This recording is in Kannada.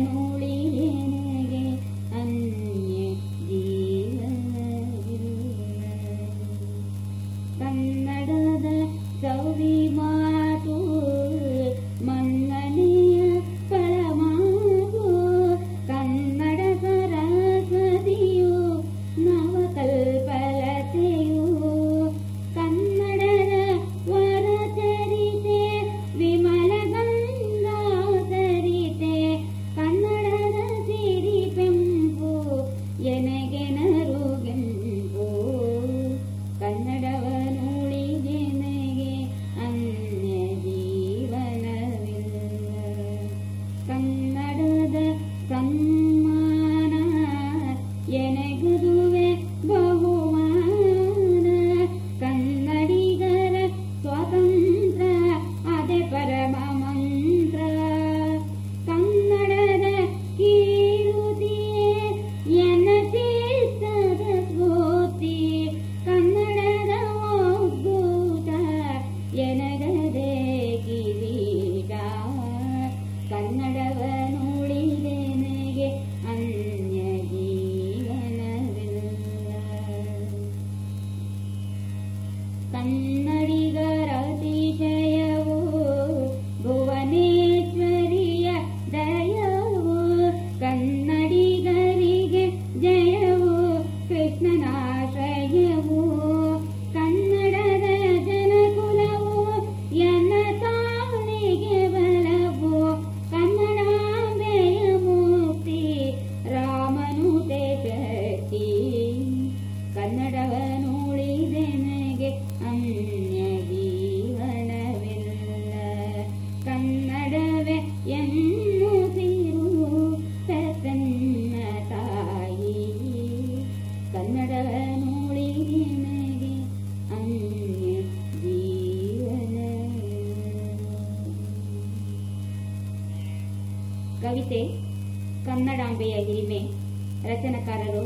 ನುಡಿಯನೆಗೆ ಅನ್ಯ ಜೀವವಿಲ್ಲ ಕನ್ನಡದ ಕವಿ ಮಾತು ಮನ್ನನೆಯ ಪರಮಾತು ಕನ್ನಡ ಸರಸ್ವತಿಯು ನವಕಲ್ ಕವಿತೆ ಕನ್ನಡಾಂಬೆಯ ಹಿರಿಮೆ ರಚನಕಾರರು